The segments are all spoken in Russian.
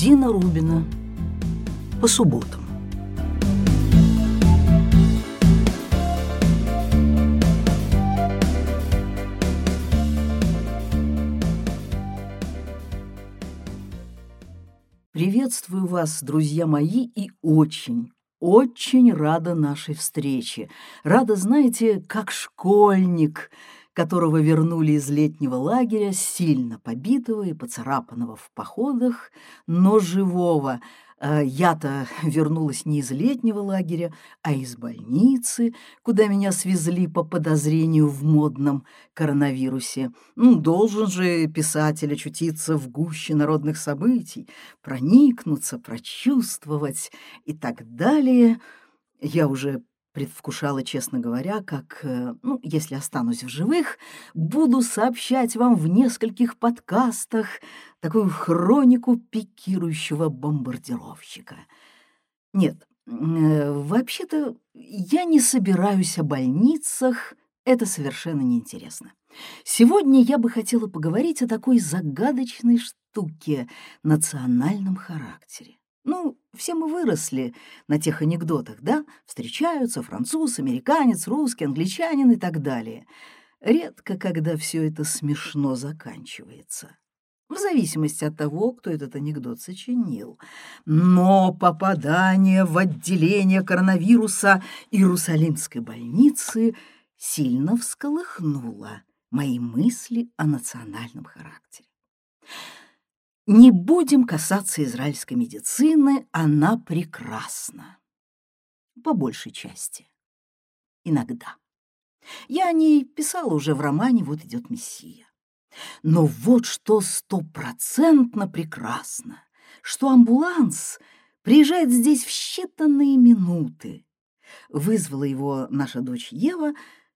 Дина Рубина. По субботам. Приветствую вас, друзья мои, и очень, очень рада нашей встрече. Рада, знаете, как школьник, которого вернули из летнего лагеря, сильно побитого и поцарапанного в походах, но живого. А я-то вернулась не из летнего лагеря, а из больницы, куда меня свезли по подозрению в модном коронавирусе. Ну, должен же писатель очутиться в гуще народных событий, проникнуться, прочувствовать и так далее. Я уже предвкушала, честно говоря, как, э, ну, если останусь в живых, буду сообщать вам в нескольких подкастах такую хронику пикирующего бомбардировщика. Нет, э, вообще-то я не собираюсь о больницах, это совершенно неинтересно. Сегодня я бы хотела поговорить о такой загадочной штуке — национальном характере. Ну, все мы выросли на тех анекдотах, да? Встречаются француз, американец, русский, англичанин и так далее. Редко, когда все это смешно заканчивается. В зависимости от того, кто этот анекдот сочинил. Но попадание в отделение коронавируса Иерусалимской больницы сильно всколыхнуло мои мысли о национальном характере. Не будем касаться израильской медицины, она прекрасна. По большей части. Иногда. Я о ней писала уже в романе «Вот идет Мессия». Но вот что стопроцентно прекрасно, что амбуланс приезжает здесь в считанные минуты. Вызвала его наша дочь Ева,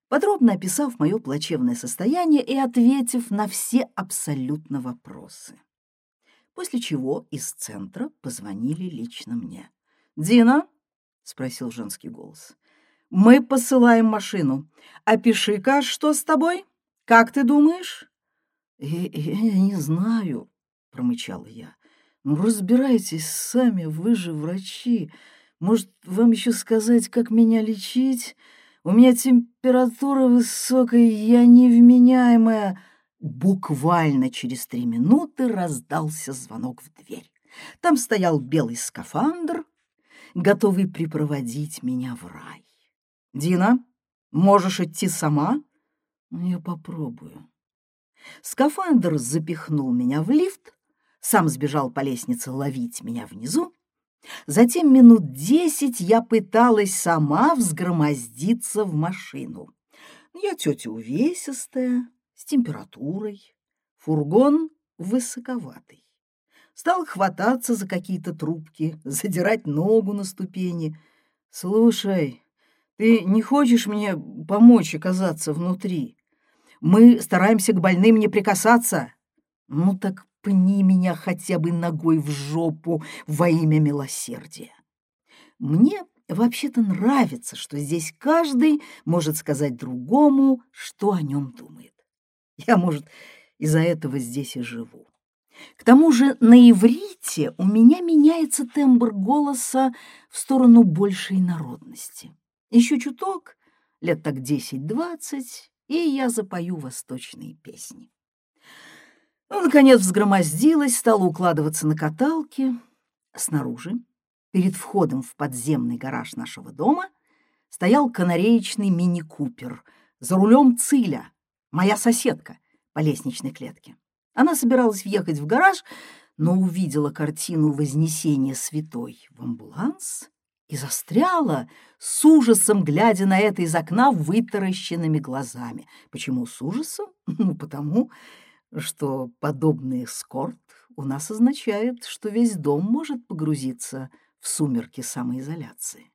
подробно описав мое плачевное состояние и ответив на все абсолютно вопросы после чего из центра позвонили лично мне. «Дина?» — спросил женский голос. «Мы посылаем машину. Опиши-ка, что с тобой? Как ты думаешь?» «Я, я не знаю», — промычала я. «Ну, разбирайтесь сами, вы же врачи. Может, вам еще сказать, как меня лечить? У меня температура высокая, я невменяемая». Буквально через три минуты раздался звонок в дверь. Там стоял белый скафандр, готовый припроводить меня в рай. «Дина, можешь идти сама?» «Ну, «Я попробую». Скафандр запихнул меня в лифт, сам сбежал по лестнице ловить меня внизу. Затем минут десять я пыталась сама взгромоздиться в машину. Я тетя увесистая, температурой, фургон высоковатый. Стал хвататься за какие-то трубки, задирать ногу на ступени. «Слушай, ты не хочешь мне помочь оказаться внутри? Мы стараемся к больным не прикасаться. Ну так пни меня хотя бы ногой в жопу во имя милосердия. Мне вообще-то нравится, что здесь каждый может сказать другому, что о нем думает. Я, может, из-за этого здесь и живу. К тому же на иврите у меня меняется тембр голоса в сторону большей народности. Еще чуток, лет так десять-двадцать, и я запою восточные песни. Ну, наконец, взгромоздилась, стала укладываться на каталке. Снаружи, перед входом в подземный гараж нашего дома, стоял канареечный мини-купер, за рулем Циля — моя соседка по лестничной клетке. Она собиралась въехать в гараж, но увидела картину Вознесения Святой в амбуланс и застряла, с ужасом глядя на это из окна вытаращенными глазами. Почему с ужасом? Ну, потому что подобный эскорт у нас означает, что весь дом может погрузиться в сумерки самоизоляции.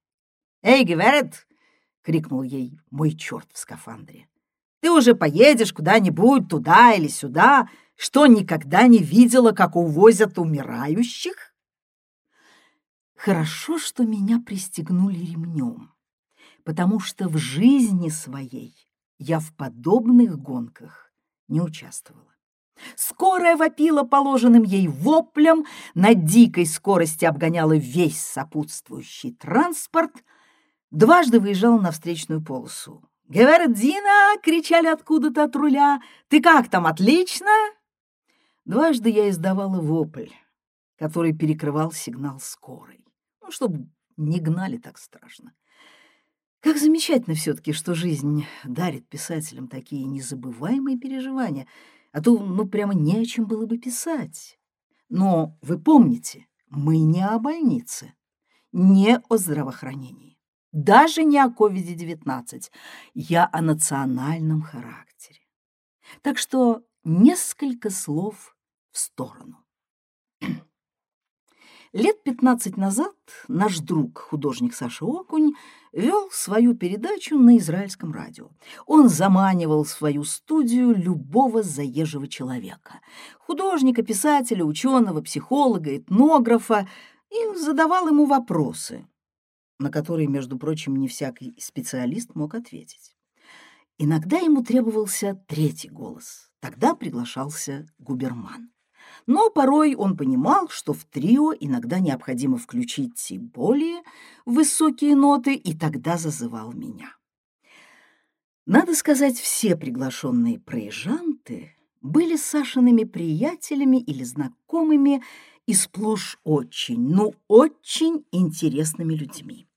«Эй, Геверет!» — крикнул ей мой черт в скафандре. Ты уже поедешь куда-нибудь туда или сюда, что никогда не видела, как увозят умирающих? Хорошо, что меня пристегнули ремнем, потому что в жизни своей я в подобных гонках не участвовала. Скорая вопила положенным ей воплем, на дикой скорости обгоняла весь сопутствующий транспорт, дважды выезжала на встречную полосу. «Гевердина!» — кричали откуда-то от руля. «Ты как там, отлично?» Дважды я издавала вопль, который перекрывал сигнал скорой, ну, чтобы не гнали так страшно. Как замечательно все-таки, что жизнь дарит писателям такие незабываемые переживания — а то ну прямо не о чем было бы писать. Но вы помните, мы не о больнице, не о здравоохранении, даже не о COVID-19. Я о национальном характере. Так что несколько слов в сторону. Лет 15 назад наш друг, художник Саша Окунь, вел свою передачу на израильском радио. Он заманивал в свою студию любого заезжего человека. Художника, писателя, ученого, психолога, этнографа. И задавал ему вопросы, на которые, между прочим, не всякий специалист мог ответить. Иногда ему требовался третий голос. Тогда приглашался губерман. Но порой он понимал, что в трио иногда необходимо включить и более высокие ноты, и тогда зазывал меня. Надо сказать, все приглашенные проезжанты были Сашиными приятелями или знакомыми и сплошь очень, ну очень интересными людьми.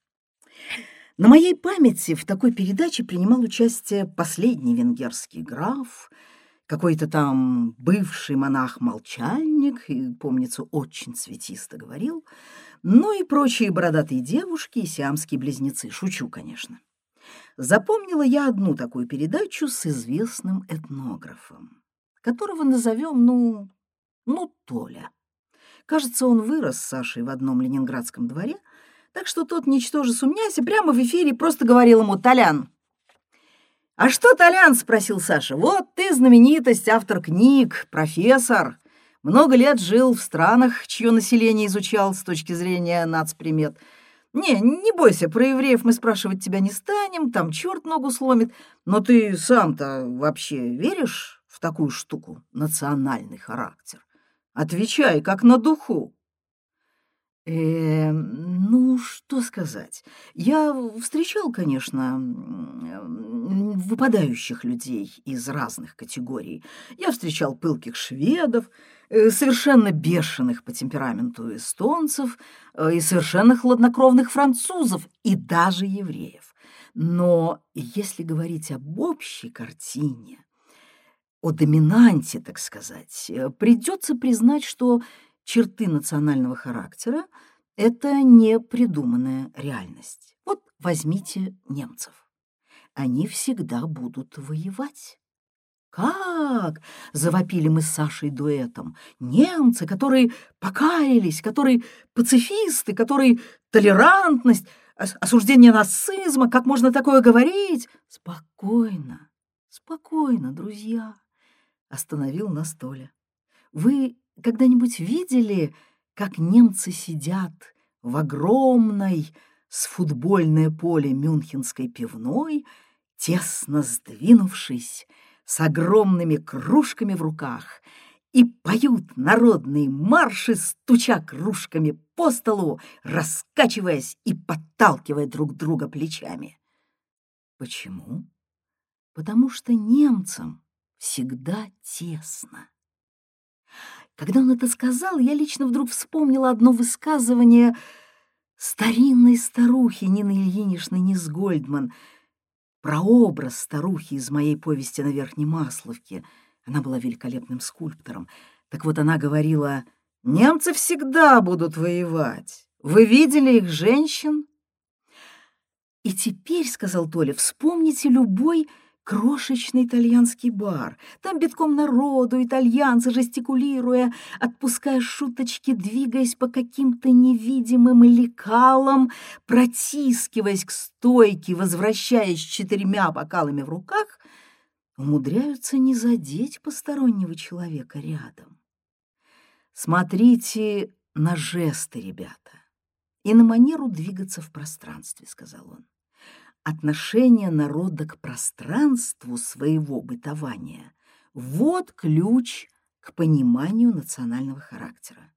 На моей памяти в такой передаче принимал участие последний венгерский граф – какой-то там бывший монах-молчальник, и, помнится, очень цветисто говорил, ну и прочие бородатые девушки и сиамские близнецы. Шучу, конечно. Запомнила я одну такую передачу с известным этнографом, которого назовем, ну, ну, Толя. Кажется, он вырос с Сашей в одном ленинградском дворе, так что тот, ничтоже сумняся, прямо в эфире просто говорил ему «Толян, «А что, Толян?» — спросил Саша. «Вот ты знаменитость, автор книг, профессор. Много лет жил в странах, чье население изучал с точки зрения нацпримет. Не, не бойся, про евреев мы спрашивать тебя не станем, там черт ногу сломит. Но ты сам-то вообще веришь в такую штуку, национальный характер? Отвечай, как на духу». Э, ну, что сказать. Я встречал, конечно, выпадающих людей из разных категорий. Я встречал пылких шведов, э, совершенно бешеных по темпераменту эстонцев э, и совершенно хладнокровных французов и даже евреев. Но если говорить об общей картине, о доминанте, так сказать, э, придется признать, что черты национального характера — это не придуманная реальность. Вот возьмите немцев. Они всегда будут воевать. «Как?» — завопили мы с Сашей дуэтом. «Немцы, которые покаялись, которые пацифисты, которые толерантность, осуждение нацизма, как можно такое говорить?» «Спокойно, спокойно, друзья», — остановил на столе. «Вы когда-нибудь видели, как немцы сидят в огромной с футбольное поле Мюнхенской пивной, тесно сдвинувшись, с огромными кружками в руках, и поют народные марши, стуча кружками по столу, раскачиваясь и подталкивая друг друга плечами. Почему? Потому что немцам всегда тесно. Когда он это сказал, я лично вдруг вспомнила одно высказывание старинной старухи Нины Ильиничны Низгольдман, прообраз старухи из моей повести на Верхней Масловке. Она была великолепным скульптором. Так вот она говорила, «Немцы всегда будут воевать. Вы видели их женщин?» «И теперь, — сказал Толя, — вспомните любой крошечный итальянский бар. Там битком народу, итальянцы, жестикулируя, отпуская шуточки, двигаясь по каким-то невидимым лекалам, протискиваясь к стойке, возвращаясь четырьмя бокалами в руках, умудряются не задеть постороннего человека рядом. Смотрите на жесты, ребята, и на манеру двигаться в пространстве, — сказал он отношение народа к пространству своего бытования — вот ключ к пониманию национального характера.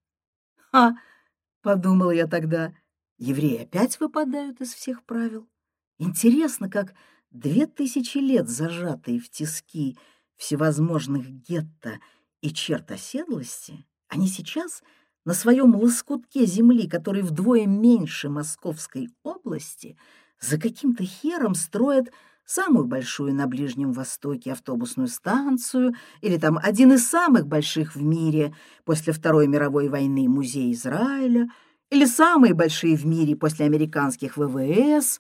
«Ха!» — подумала я тогда, евреи опять выпадают из всех правил. Интересно, как две тысячи лет зажатые в тиски всевозможных гетто и черт оседлости, они сейчас на своем лоскутке земли, который вдвое меньше Московской области, за каким-то хером строят самую большую на Ближнем Востоке автобусную станцию или там один из самых больших в мире после Второй мировой войны музей Израиля или самые большие в мире после американских ВВС.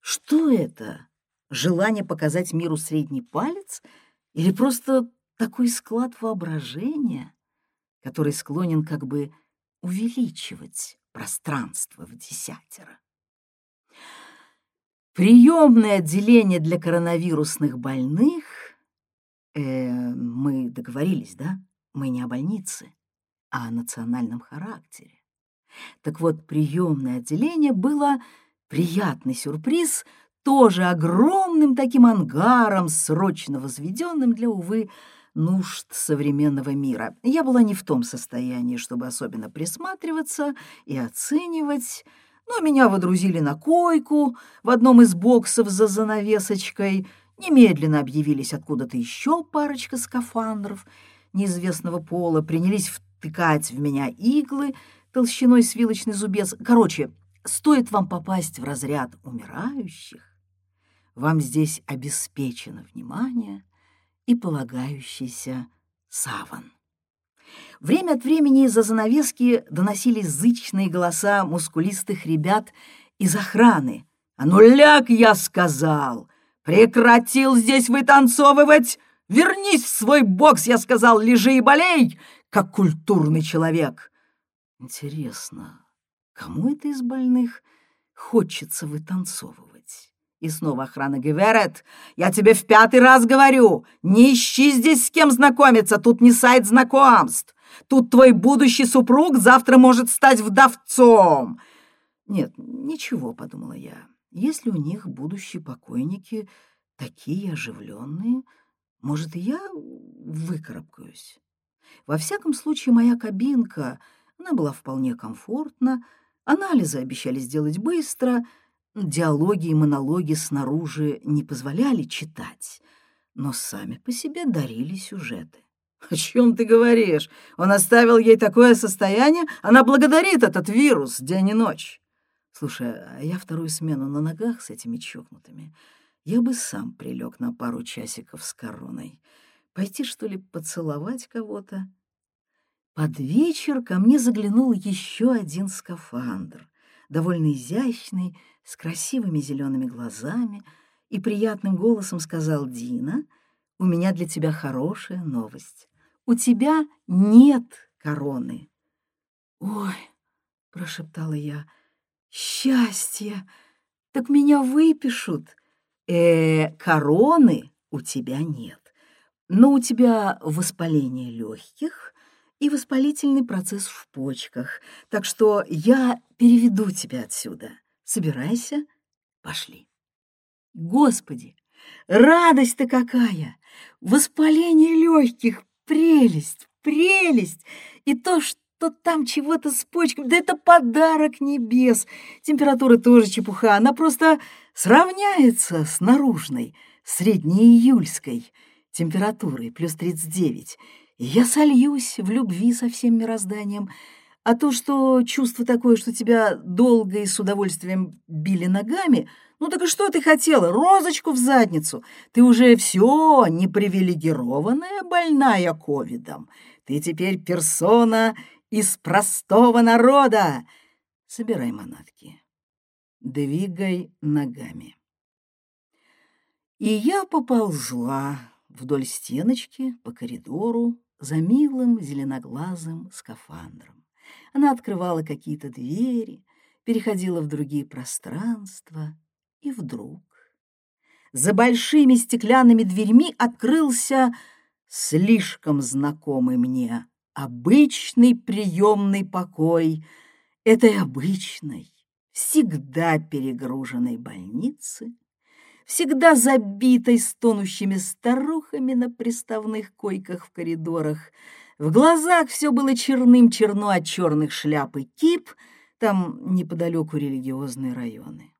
Что это? Желание показать миру средний палец или просто такой склад воображения, который склонен как бы увеличивать пространство в десятеро? Приемное отделение для коронавирусных больных... Э, мы договорились, да? Мы не о больнице, а о национальном характере. Так вот, приемное отделение было приятный сюрприз, тоже огромным таким ангаром, срочно возведенным для, увы, нужд современного мира. Я была не в том состоянии, чтобы особенно присматриваться и оценивать, но меня водрузили на койку в одном из боксов за занавесочкой. Немедленно объявились откуда-то еще парочка скафандров неизвестного пола, принялись втыкать в меня иглы толщиной с вилочный зубец. Короче, стоит вам попасть в разряд умирающих, вам здесь обеспечено внимание и полагающийся саван. Время от времени из-за занавески доносились зычные голоса мускулистых ребят из охраны. «А ну ляг, я сказал! Прекратил здесь вытанцовывать! Вернись в свой бокс, я сказал, лежи и болей, как культурный человек!» Интересно, кому это из больных хочется вытанцовывать? И снова охрана Геверет. «Я тебе в пятый раз говорю, не ищи здесь с кем знакомиться, тут не сайт знакомств. Тут твой будущий супруг завтра может стать вдовцом». «Нет, ничего», — подумала я. «Если у них будущие покойники такие оживленные, может, и я выкарабкаюсь». Во всяком случае, моя кабинка, она была вполне комфортна, анализы обещали сделать быстро — Диалоги и монологи снаружи не позволяли читать, но сами по себе дарили сюжеты. «О чем ты говоришь? Он оставил ей такое состояние? Она благодарит этот вирус день и ночь!» «Слушай, а я вторую смену на ногах с этими чокнутыми. Я бы сам прилег на пару часиков с короной. Пойти, что ли, поцеловать кого-то?» Под вечер ко мне заглянул еще один скафандр, довольно изящный, с красивыми зелеными глазами и приятным голосом сказал Дина, «У меня для тебя хорошая новость. У тебя нет короны». «Ой!» — прошептала я. «Счастье! Так меня выпишут!» «Э, короны у тебя нет, но у тебя воспаление легких и воспалительный процесс в почках, так что я переведу тебя отсюда. Собирайся, пошли. Господи, радость-то какая! Воспаление легких, прелесть, прелесть! И то, что там чего-то с почками, да это подарок небес. Температура тоже чепуха, она просто сравняется с наружной, среднеиюльской температурой, плюс 39. И я сольюсь в любви со всем мирозданием — а то, что чувство такое, что тебя долго и с удовольствием били ногами, ну так и что ты хотела? Розочку в задницу. Ты уже все непривилегированная больная ковидом. Ты теперь персона из простого народа. Собирай манатки. Двигай ногами. И я поползла вдоль стеночки по коридору за милым зеленоглазым скафандром. Она открывала какие-то двери, переходила в другие пространства, и вдруг за большими стеклянными дверьми открылся слишком знакомый мне обычный приемный покой этой обычной, всегда перегруженной больницы, всегда забитой стонущими старухами на приставных койках в коридорах, В глазах все было черным-черно от черных шляп и кип, там неподалеку религиозные районы.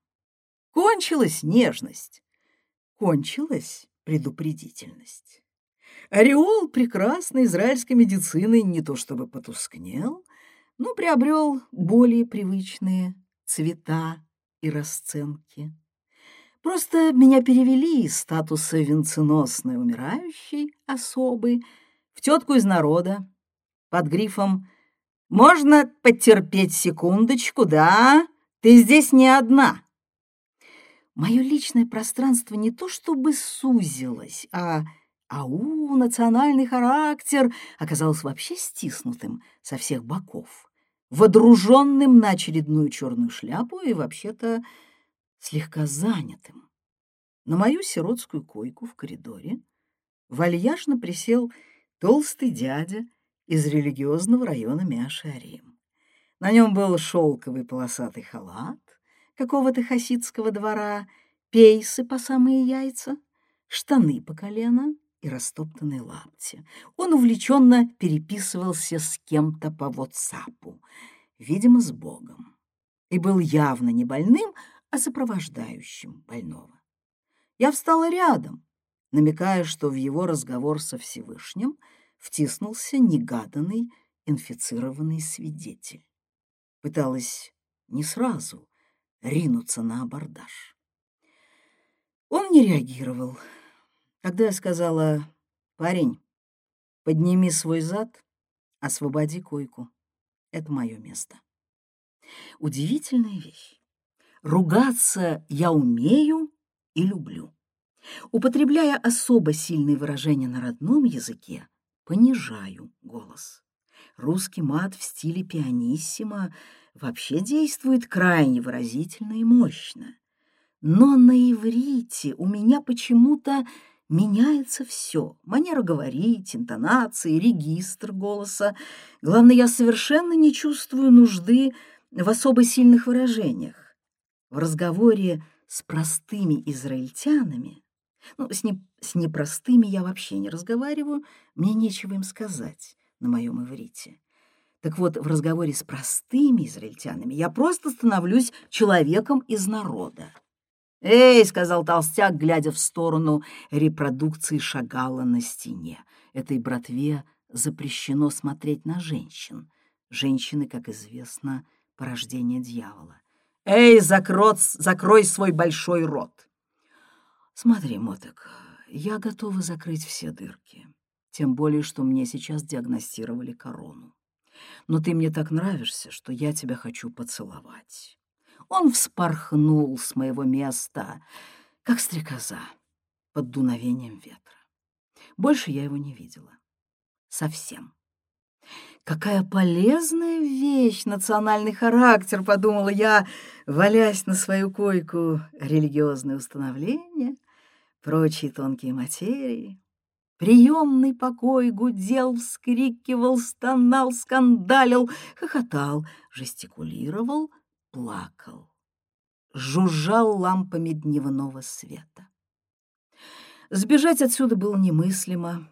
Кончилась нежность, кончилась предупредительность. Ореол прекрасной израильской медицины не то чтобы потускнел, но приобрел более привычные цвета и расценки. Просто меня перевели из статуса венценосной умирающей особы в тетку из народа под грифом «Можно потерпеть секундочку, да? Ты здесь не одна». Мое личное пространство не то чтобы сузилось, а ау, национальный характер оказался вообще стиснутым со всех боков, водруженным на очередную черную шляпу и вообще-то слегка занятым. На мою сиротскую койку в коридоре вальяжно присел толстый дядя из религиозного района Мяшарим. На нем был шелковый полосатый халат какого-то хасидского двора, пейсы по самые яйца, штаны по колено и растоптанные лапти. Он увлеченно переписывался с кем-то по ватсапу, видимо, с Богом, и был явно не больным, а сопровождающим больного. Я встала рядом, намекая, что в его разговор со Всевышним втиснулся негаданный инфицированный свидетель. Пыталась не сразу ринуться на абордаж. Он не реагировал. Когда я сказала, «Парень, подними свой зад, освободи койку. Это мое место». Удивительная вещь. Ругаться я умею и люблю. Употребляя особо сильные выражения на родном языке, понижаю голос. Русский мат в стиле пианиссимо вообще действует крайне выразительно и мощно. Но на иврите у меня почему-то меняется все. Манера говорить, интонации, регистр голоса. Главное, я совершенно не чувствую нужды в особо сильных выражениях. В разговоре с простыми израильтянами, ну, с, не, с непростыми я вообще не разговариваю, мне нечего им сказать на моем иврите. Так вот, в разговоре с простыми израильтянами я просто становлюсь человеком из народа. «Эй!» — сказал толстяк, глядя в сторону репродукции Шагала на стене. Этой братве запрещено смотреть на женщин. Женщины, как известно, порождение дьявола. «Эй, закрот, закрой свой большой рот!» «Смотри, Моток, я готова закрыть все дырки, тем более, что мне сейчас диагностировали корону. Но ты мне так нравишься, что я тебя хочу поцеловать». Он вспорхнул с моего места, как стрекоза под дуновением ветра. Больше я его не видела. Совсем. Какая полезная вещь, национальный характер, подумала я, валясь на свою койку, религиозные установления, прочие тонкие материи. Приемный покой гудел, вскрикивал, стонал, скандалил, хохотал, жестикулировал, плакал, жужжал лампами дневного света. Сбежать отсюда было немыслимо.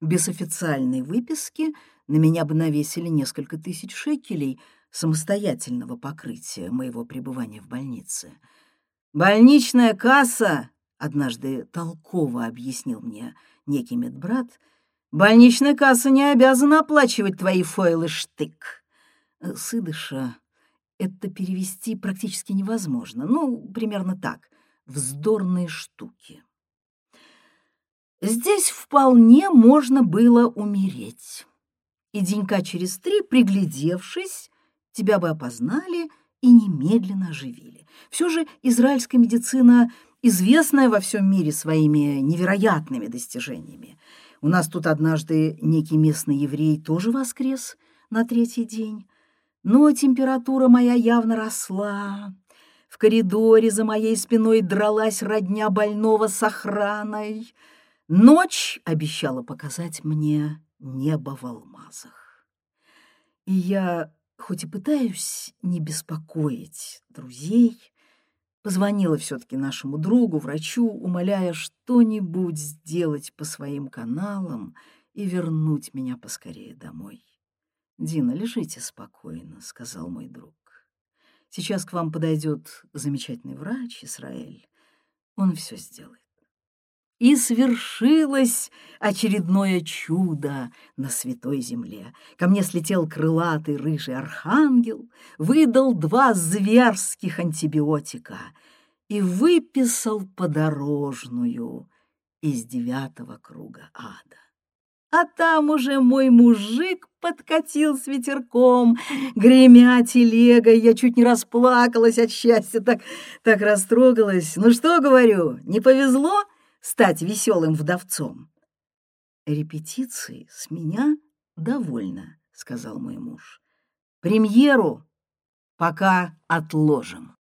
Без официальной выписки — на меня бы навесили несколько тысяч шекелей самостоятельного покрытия моего пребывания в больнице. «Больничная касса», — однажды толково объяснил мне некий медбрат, «больничная касса не обязана оплачивать твои фойлы штык». Э, Сыдыша это перевести практически невозможно. Ну, примерно так. Вздорные штуки. Здесь вполне можно было умереть и денька через три, приглядевшись, тебя бы опознали и немедленно оживили. Все же израильская медицина известная во всем мире своими невероятными достижениями. У нас тут однажды некий местный еврей тоже воскрес на третий день, но температура моя явно росла. В коридоре за моей спиной дралась родня больного с охраной. Ночь обещала показать мне небо в алмазах. И я, хоть и пытаюсь не беспокоить друзей, позвонила все-таки нашему другу, врачу, умоляя что-нибудь сделать по своим каналам и вернуть меня поскорее домой. «Дина, лежите спокойно», — сказал мой друг. «Сейчас к вам подойдет замечательный врач Израиль. Он все сделает». И свершилось очередное чудо на святой земле. Ко мне слетел крылатый рыжий архангел, выдал два зверских антибиотика и выписал подорожную из девятого круга ада. А там уже мой мужик подкатил с ветерком, гремя телегой. Я чуть не расплакалась от счастья, так, так растрогалась. Ну что, говорю, не повезло стать веселым вдовцом? Репетиции с меня довольно, сказал мой муж. Премьеру пока отложим.